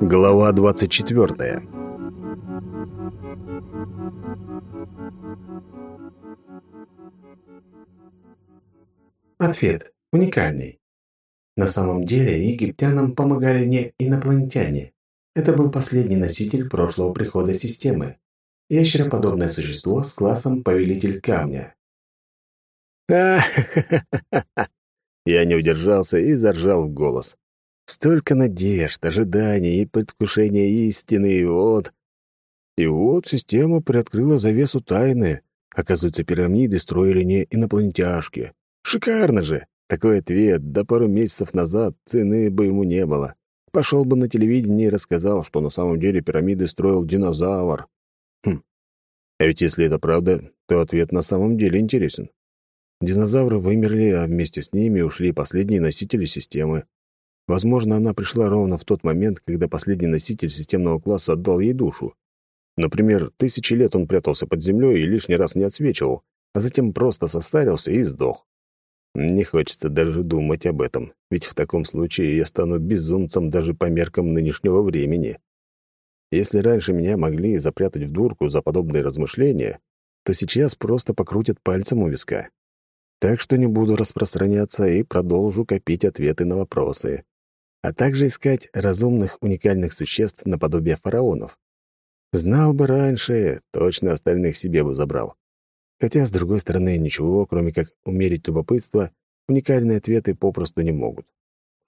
Глава 24. Ответ уникальный. На самом деле египтянам помогали не инопланетяне. Это был последний носитель прошлого прихода системы. Ящероподобное существо с классом Повелитель Камня. Я не удержался и заржал в голос. Столько надежд, ожиданий и предвкушения истины, и вот... И вот система приоткрыла завесу тайны. Оказывается, пирамиды строили не инопланетяшки. Шикарно же! Такой ответ до пару месяцев назад цены бы ему не было. Пошел бы на телевидение и рассказал, что на самом деле пирамиды строил динозавр. Хм. А ведь если это правда, то ответ на самом деле интересен. Динозавры вымерли, а вместе с ними ушли последние носители системы. Возможно, она пришла ровно в тот момент, когда последний носитель системного класса отдал ей душу. Например, тысячи лет он прятался под землей и лишний раз не отсвечивал, а затем просто состарился и сдох. Не хочется даже думать об этом, ведь в таком случае я стану безумцем даже по меркам нынешнего времени. Если раньше меня могли запрятать в дурку за подобные размышления, то сейчас просто покрутят пальцем у виска. Так что не буду распространяться и продолжу копить ответы на вопросы а также искать разумных уникальных существ наподобие фараонов. Знал бы раньше, точно остальных себе бы забрал. Хотя, с другой стороны, ничего, кроме как умерить любопытство, уникальные ответы попросту не могут.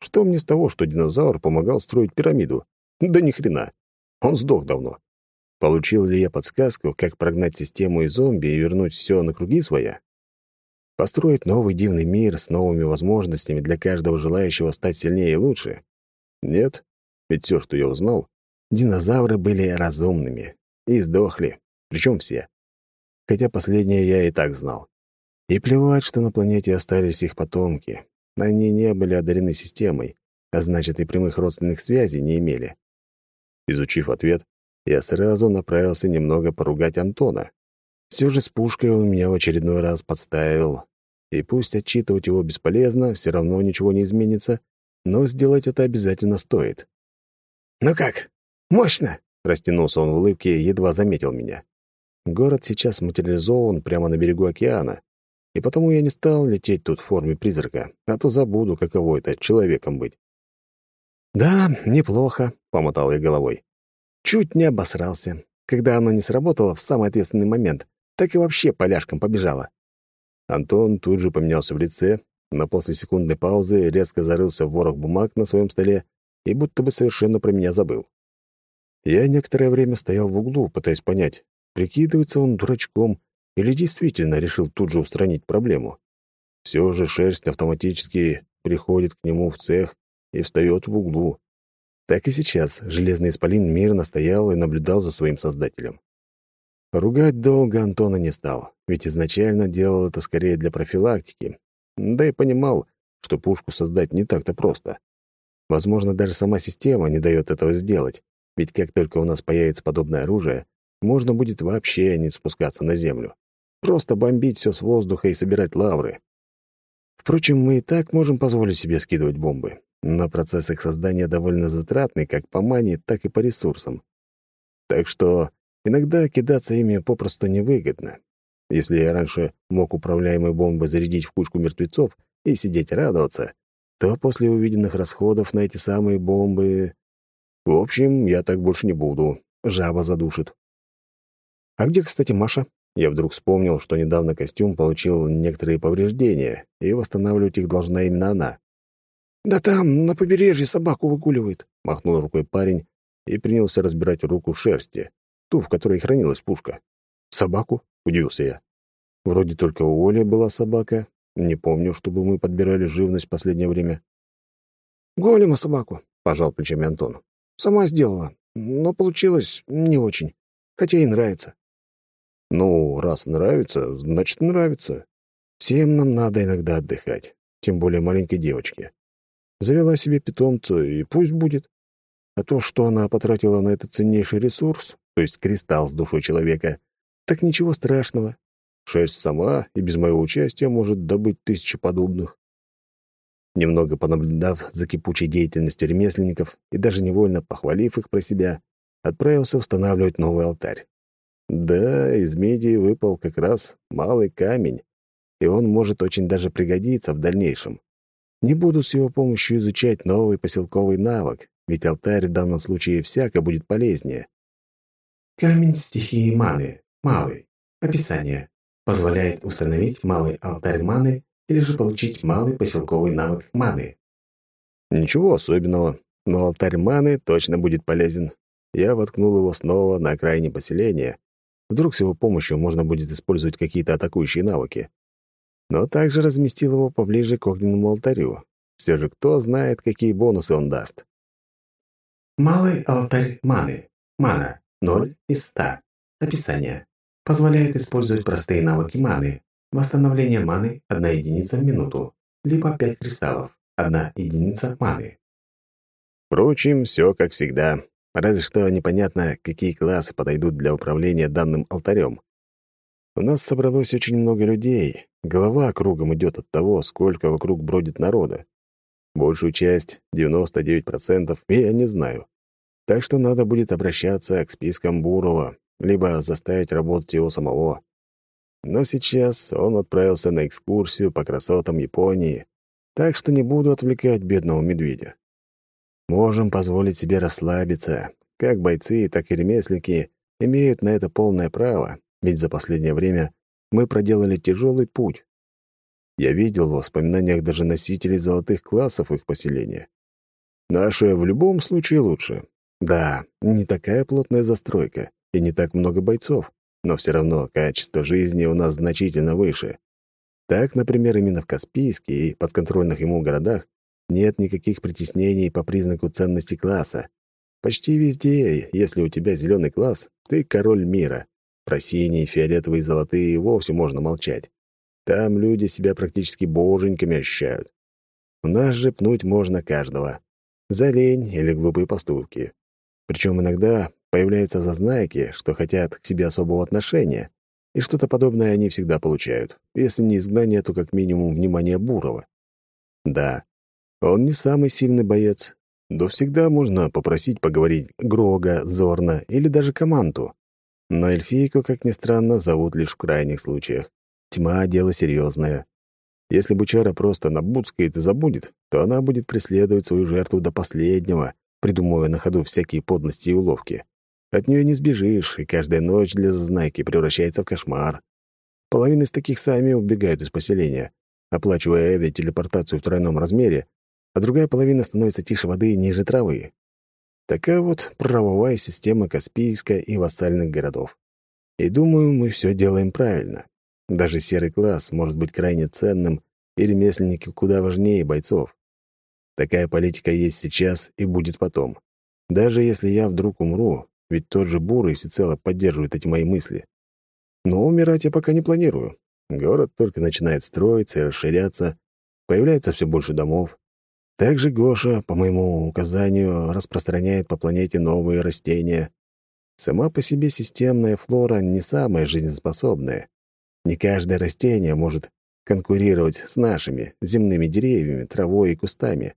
Что мне с того, что динозавр помогал строить пирамиду? Да ни хрена. Он сдох давно. Получил ли я подсказку, как прогнать систему из зомби и вернуть все на круги своя? Построить новый дивный мир с новыми возможностями для каждого желающего стать сильнее и лучше? Нет, ведь все, что я узнал, динозавры были разумными и сдохли, причем все. Хотя последнее я и так знал. И плевать, что на планете остались их потомки. Они не были одарены системой, а значит, и прямых родственных связей не имели. Изучив ответ, я сразу направился немного поругать Антона. Все же с пушкой он меня в очередной раз подставил, и пусть отчитывать его бесполезно, все равно ничего не изменится, но сделать это обязательно стоит. «Ну как? Мощно!» — растянулся он в улыбке и едва заметил меня. Город сейчас материализован прямо на берегу океана, и потому я не стал лететь тут в форме призрака, а то забуду, каково это — человеком быть. «Да, неплохо», — помотал я головой. «Чуть не обосрался. Когда оно не сработало в самый ответственный момент, так и вообще поляшком побежала. Антон тут же поменялся в лице, но после секундной паузы резко зарылся в ворох бумаг на своем столе и будто бы совершенно про меня забыл. Я некоторое время стоял в углу, пытаясь понять, прикидывается он дурачком или действительно решил тут же устранить проблему. Все же шерсть автоматически приходит к нему в цех и встает в углу. Так и сейчас железный исполин мирно стоял и наблюдал за своим создателем. Ругать долго Антона не стал, ведь изначально делал это скорее для профилактики, да и понимал, что пушку создать не так-то просто. Возможно, даже сама система не дает этого сделать, ведь как только у нас появится подобное оружие, можно будет вообще не спускаться на землю. Просто бомбить все с воздуха и собирать лавры. Впрочем, мы и так можем позволить себе скидывать бомбы, но процесс их создания довольно затратный как по мане, так и по ресурсам. Так что Иногда кидаться ими попросту невыгодно. Если я раньше мог управляемые бомбы зарядить в кучку мертвецов и сидеть радоваться, то после увиденных расходов на эти самые бомбы... В общем, я так больше не буду. Жаба задушит. А где, кстати, Маша? Я вдруг вспомнил, что недавно костюм получил некоторые повреждения, и восстанавливать их должна именно она. «Да там, на побережье, собаку выгуливает», — махнул рукой парень и принялся разбирать руку шерсти ту, в которой хранилась пушка. «Собаку?» — удивился я. «Вроде только у Оли была собака. Не помню, чтобы мы подбирали живность в последнее время». «Голема собаку», — пожал плечами Антон. «Сама сделала, но получилось не очень, хотя и нравится». «Ну, раз нравится, значит, нравится. Всем нам надо иногда отдыхать, тем более маленькой девочке. Завела себе питомца, и пусть будет. А то, что она потратила на этот ценнейший ресурс, то есть кристалл с душой человека, так ничего страшного. Шерсть сама и без моего участия может добыть тысячи подобных. Немного понаблюдав за кипучей деятельностью ремесленников и даже невольно похвалив их про себя, отправился устанавливать новый алтарь. Да, из меди выпал как раз малый камень, и он может очень даже пригодиться в дальнейшем. Не буду с его помощью изучать новый поселковый навык, ведь алтарь в данном случае всяко будет полезнее. Камень стихии маны. Малый. Описание. Позволяет установить малый алтарь маны или же получить малый поселковый навык маны. Ничего особенного, но алтарь маны точно будет полезен. Я воткнул его снова на окраине поселения. Вдруг с его помощью можно будет использовать какие-то атакующие навыки. Но также разместил его поближе к огненному алтарю. Все же кто знает, какие бонусы он даст. Малый алтарь маны. Мана. 0 из 100. Описание. Позволяет использовать простые навыки маны. Восстановление маны – 1 единица в минуту, либо 5 кристаллов, 1 единица маны. Впрочем, все как всегда. Разве что непонятно, какие классы подойдут для управления данным алтарем. У нас собралось очень много людей. Голова кругом идет от того, сколько вокруг бродит народа. Большую часть, 99%, я не знаю. Так что надо будет обращаться к спискам Бурова, либо заставить работать его самого. Но сейчас он отправился на экскурсию по красотам Японии, так что не буду отвлекать бедного медведя. Можем позволить себе расслабиться. Как бойцы, так и ремесленники имеют на это полное право, ведь за последнее время мы проделали тяжелый путь. Я видел в воспоминаниях даже носителей золотых классов их поселения. Наше в любом случае лучше. Да, не такая плотная застройка и не так много бойцов, но все равно качество жизни у нас значительно выше. Так, например, именно в Каспийске и подконтрольных ему городах нет никаких притеснений по признаку ценности класса. Почти везде, если у тебя зеленый класс, ты король мира. Про синие, фиолетовые золотые вовсе можно молчать. Там люди себя практически боженьками ощущают. У нас же пнуть можно каждого. За лень или глупые поступки. Причем иногда Появляются зазнайки, что хотят к себе особого отношения, и что-то подобное они всегда получают, если не изгнание, то как минимум внимание Бурова. Да, он не самый сильный боец, но всегда можно попросить поговорить Грога, Зорна или даже Команду. Но эльфийку, как ни странно, зовут лишь в крайних случаях. Тьма — дело серьезное. Если бучара просто набуцкает и забудет, то она будет преследовать свою жертву до последнего, придумывая на ходу всякие подлости и уловки. От нее не сбежишь, и каждая ночь для зазнайки превращается в кошмар. Половина из таких сами убегают из поселения, оплачивая Эве телепортацию в тройном размере, а другая половина становится тише воды и ниже травы. Такая вот правовая система Каспийска и вассальных городов. И думаю, мы все делаем правильно. Даже серый класс может быть крайне ценным, и ремесленники куда важнее бойцов. Такая политика есть сейчас и будет потом. Даже если я вдруг умру, ведь тот же Бурый всецело поддерживает эти мои мысли. Но умирать я пока не планирую. Город только начинает строиться и расширяться, появляется все больше домов. Также Гоша, по моему указанию, распространяет по планете новые растения. Сама по себе системная флора не самая жизнеспособная. Не каждое растение может конкурировать с нашими земными деревьями, травой и кустами.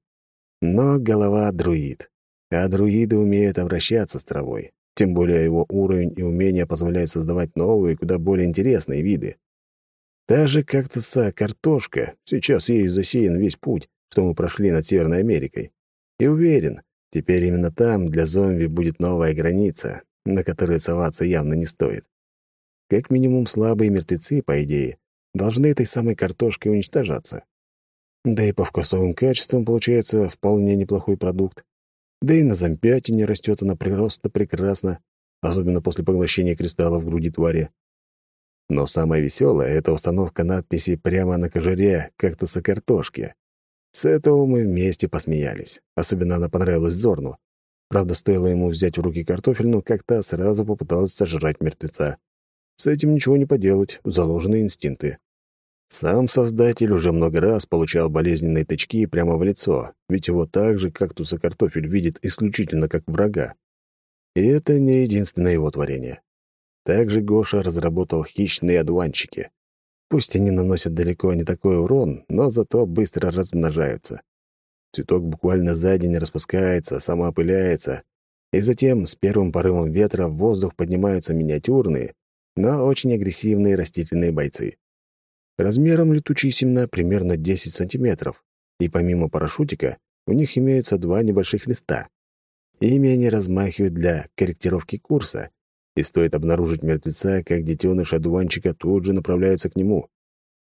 Но голова — друид, а друиды умеют обращаться с травой. Тем более его уровень и умения позволяют создавать новые, куда более интересные виды. Даже кактуса картошка, сейчас ей засеян весь путь, что мы прошли над Северной Америкой. И уверен, теперь именно там для зомби будет новая граница, на которую соваться явно не стоит. Как минимум слабые мертвецы, по идее, должны этой самой картошкой уничтожаться. Да и по вкусовым качествам получается вполне неплохой продукт. Да и на зампятине растет она просто прекрасно, особенно после поглощения кристаллов в груди твари. Но самое веселое — это установка надписи прямо на кожуре кактуса картошки. С этого мы вместе посмеялись. Особенно она понравилась Зорну. Правда, стоило ему взять в руки картофельну, как та сразу попыталась сожрать мертвеца. С этим ничего не поделать, заложенные инстинкты. Сам создатель уже много раз получал болезненные тычки прямо в лицо, ведь его так же кактус и картофель видит исключительно как врага. И это не единственное его творение. Также Гоша разработал хищные одуванчики. Пусть они наносят далеко не такой урон, но зато быстро размножаются. Цветок буквально за день распускается, самоопыляется, и затем с первым порывом ветра в воздух поднимаются миниатюрные, но очень агрессивные растительные бойцы. Размером летучие семена примерно 10 сантиметров, и помимо парашютика у них имеются два небольших листа. Ими они размахивают для корректировки курса, и стоит обнаружить мертвеца, как детеныш одуванчика тут же направляются к нему,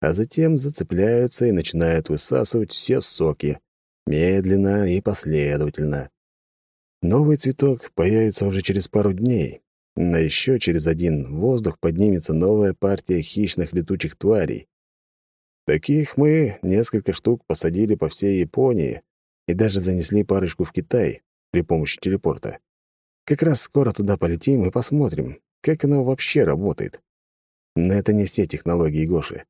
а затем зацепляются и начинают высасывать все соки, медленно и последовательно. Новый цветок появится уже через пару дней, но еще через один воздух поднимется новая партия хищных летучих тварей. Таких мы несколько штук посадили по всей Японии и даже занесли парочку в Китай при помощи телепорта. Как раз скоро туда полетим и посмотрим, как оно вообще работает. Но это не все технологии Гоши.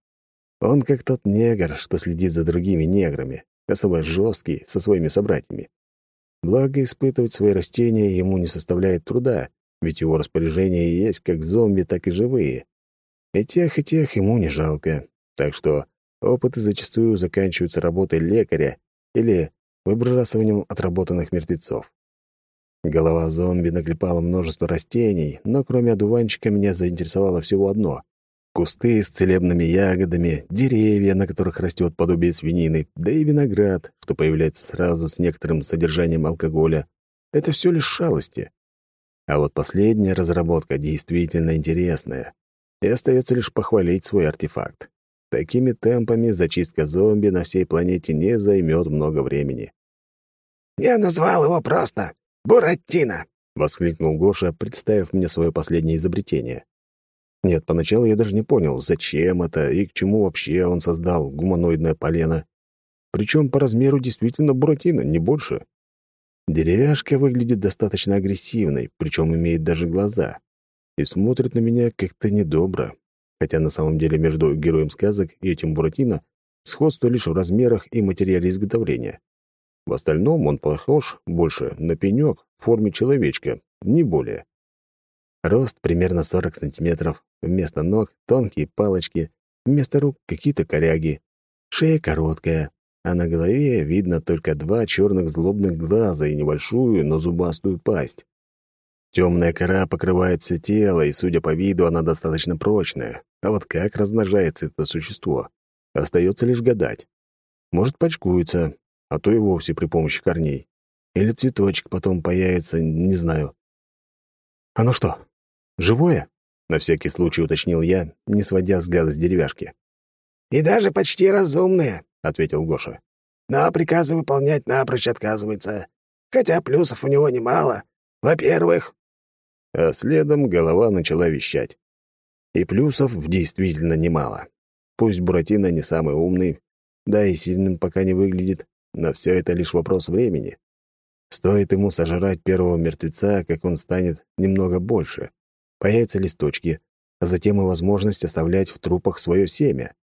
Он как тот негр, что следит за другими неграми, особо жесткий со своими собратьями. Благо, испытывать свои растения ему не составляет труда, ведь его распоряжения есть как зомби, так и живые. И тех, и тех ему не жалко. Так что опыты зачастую заканчиваются работой лекаря или выбрасыванием отработанных мертвецов. Голова зомби наклепала множество растений, но кроме одуванчика меня заинтересовало всего одно — кусты с целебными ягодами, деревья, на которых растет подобие свинины, да и виноград, что появляется сразу с некоторым содержанием алкоголя. Это все лишь шалости. А вот последняя разработка действительно интересная, и остается лишь похвалить свой артефакт. Такими темпами зачистка зомби на всей планете не займет много времени. «Я назвал его просто «Буратино!» — воскликнул Гоша, представив мне свое последнее изобретение. Нет, поначалу я даже не понял, зачем это и к чему вообще он создал гуманоидное полено. Причем по размеру действительно Буратино, не больше. Деревяшка выглядит достаточно агрессивной, причем имеет даже глаза. И смотрит на меня как-то недобро. Хотя на самом деле между героем сказок и этим Буратино сходство лишь в размерах и материале изготовления. В остальном он похож больше на пенек в форме человечка, не более. Рост примерно 40 сантиметров, вместо ног — тонкие палочки, вместо рук — какие-то коряги. Шея короткая, а на голове видно только два черных злобных глаза и небольшую, но зубастую пасть. Темная кора покрывает все тело, и, судя по виду, она достаточно прочная. А вот как размножается это существо? Остается лишь гадать. Может, почкуется, а то и вовсе при помощи корней. Или цветочек потом появится, не знаю. «Оно что, живое?» — на всякий случай уточнил я, не сводя взгляда с деревяшки. «И даже почти разумное», — ответил Гоша. «Но приказы выполнять напрочь отказывается. Хотя плюсов у него немало. Во-первых...» А следом голова начала вещать. И плюсов действительно немало. Пусть Буратино не самый умный, да и сильным пока не выглядит, но все это лишь вопрос времени. Стоит ему сожрать первого мертвеца, как он станет немного больше. Появятся листочки, а затем и возможность оставлять в трупах свое семя.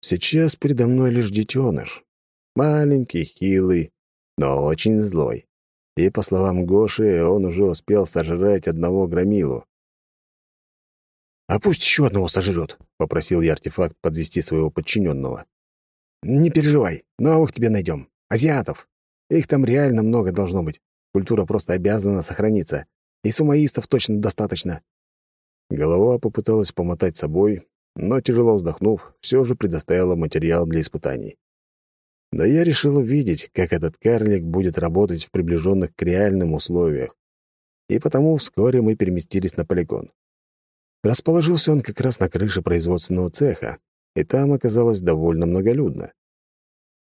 Сейчас передо мной лишь детеныш. Маленький, хилый, но очень злой. И, по словам Гоши, он уже успел сожрать одного громилу. «А пусть еще одного сожрет», — попросил я артефакт подвести своего подчиненного. «Не переживай, новых тебе найдем. Азиатов. Их там реально много должно быть. Культура просто обязана сохраниться. И сумаистов точно достаточно». Голова попыталась помотать собой, но, тяжело вздохнув, все же предоставила материал для испытаний. Да я решил увидеть, как этот карлик будет работать в приближенных к реальным условиях. И потому вскоре мы переместились на полигон. Расположился он как раз на крыше производственного цеха, и там оказалось довольно многолюдно.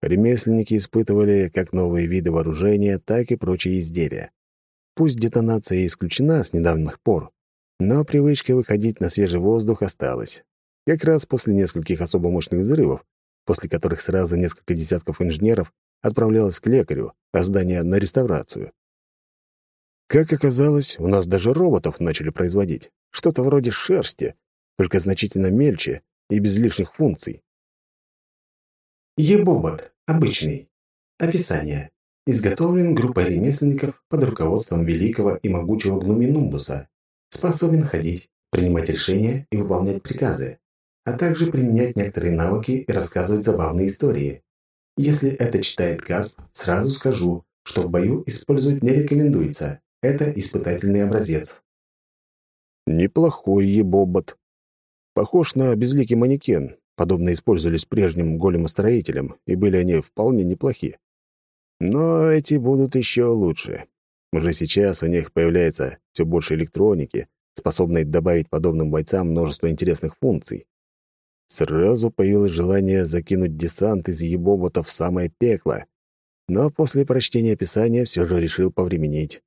Ремесленники испытывали как новые виды вооружения, так и прочие изделия. Пусть детонация исключена с недавних пор, но привычка выходить на свежий воздух осталась. Как раз после нескольких особо мощных взрывов, после которых сразу несколько десятков инженеров отправлялось к лекарю, а здание — на реставрацию. Как оказалось, у нас даже роботов начали производить. Что-то вроде шерсти, только значительно мельче и без лишних функций. Ебобот. Обычный. Описание. Изготовлен группой ремесленников под руководством великого и могучего Гнуминумбуса. Способен ходить, принимать решения и выполнять приказы. А также применять некоторые навыки и рассказывать забавные истории. Если это читает Касп, сразу скажу, что в бою использовать не рекомендуется. Это испытательный образец. Неплохой ебобот. Похож на безликий манекен. Подобно использовались прежним големостроителем, и были они вполне неплохи. Но эти будут еще лучше. Уже сейчас у них появляется все больше электроники, способной добавить подобным бойцам множество интересных функций. Сразу появилось желание закинуть десант из ебоботов в самое пекло, но после прочтения описания все же решил повременить.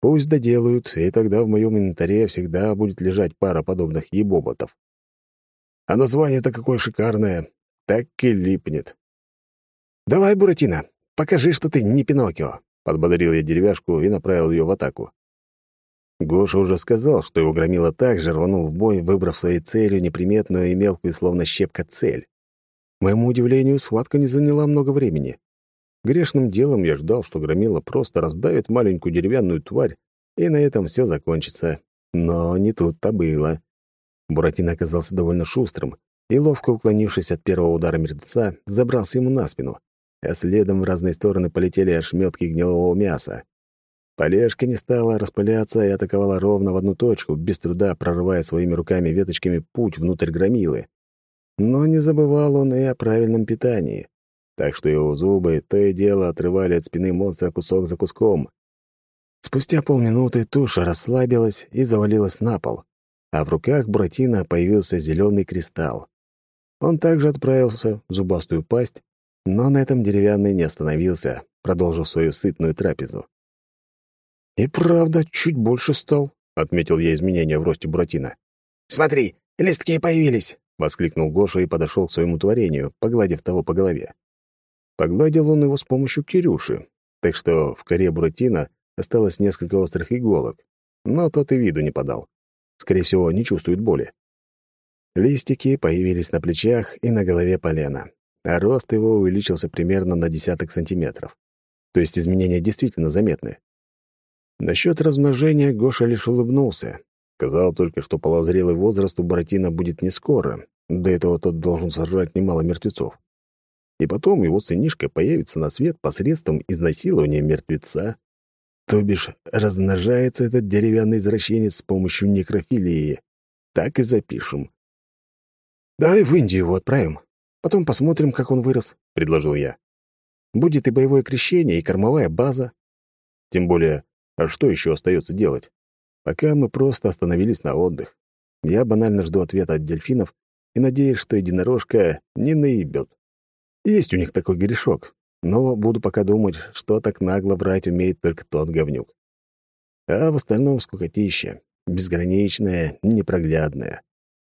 Пусть доделают, и тогда в моем инвентаре всегда будет лежать пара подобных ебоботов. А название-то какое шикарное, так и липнет. «Давай, Буратино, покажи, что ты не Пиноккио», — подбодрил я деревяшку и направил ее в атаку. Гоша уже сказал, что его громила так же рванул в бой, выбрав своей целью неприметную и мелкую, словно щепка, цель. Моему удивлению, схватка не заняла много времени. Грешным делом я ждал, что громила просто раздавит маленькую деревянную тварь, и на этом все закончится. Но не тут-то было. Буратино оказался довольно шустрым, и, ловко уклонившись от первого удара мертвеца, забрался ему на спину, а следом в разные стороны полетели ошметки гнилого мяса. Полежка не стала распыляться и атаковала ровно в одну точку, без труда прорывая своими руками-веточками путь внутрь громилы. Но не забывал он и о правильном питании, так что его зубы то и дело отрывали от спины монстра кусок за куском. Спустя полминуты туша расслабилась и завалилась на пол, а в руках Буратино появился зеленый кристалл. Он также отправился в зубастую пасть, но на этом деревянный не остановился, продолжив свою сытную трапезу. «И правда, чуть больше стал», — отметил я изменения в росте Буратино. «Смотри, листки появились!» — воскликнул Гоша и подошел к своему творению, погладив того по голове. Погладил он его с помощью Кирюши, так что в коре Буратино осталось несколько острых иголок, но тот и виду не подал. Скорее всего, не чувствует боли. Листики появились на плечах и на голове полена, а рост его увеличился примерно на десяток сантиметров. То есть изменения действительно заметны. Насчет размножения Гоша лишь улыбнулся. Сказал только, что полозрелый возраст у Буратино будет не скоро. До этого тот должен сожрать немало мертвецов. И потом его сынишка появится на свет посредством изнасилования мертвеца. То бишь, размножается этот деревянный извращенец с помощью некрофилии. Так и запишем. «Давай в Индию его отправим. Потом посмотрим, как он вырос», — предложил я. «Будет и боевое крещение, и кормовая база. Тем более, а что еще остается делать? Пока мы просто остановились на отдых. Я банально жду ответа от дельфинов и надеюсь, что единорожка не наебет. Есть у них такой грешок, но буду пока думать, что так нагло брать умеет только тот говнюк. А в остальном скукотища, безграничная, непроглядная.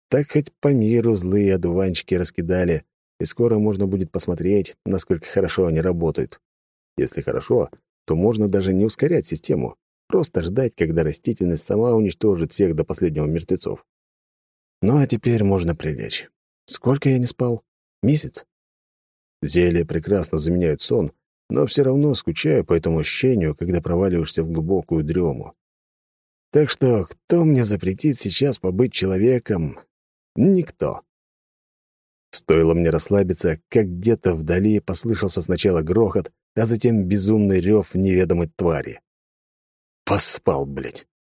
Так хоть по миру злые одуванчики раскидали, и скоро можно будет посмотреть, насколько хорошо они работают. Если хорошо, то можно даже не ускорять систему, просто ждать, когда растительность сама уничтожит всех до последнего мертвецов. Ну а теперь можно прилечь. Сколько я не спал? Месяц? Зелья прекрасно заменяют сон, но все равно скучаю по этому ощущению, когда проваливаешься в глубокую дрему. Так что кто мне запретит сейчас побыть человеком? Никто. Стоило мне расслабиться, как где-то вдали послышался сначала грохот, а затем безумный рев неведомой твари. Поспал, блядь.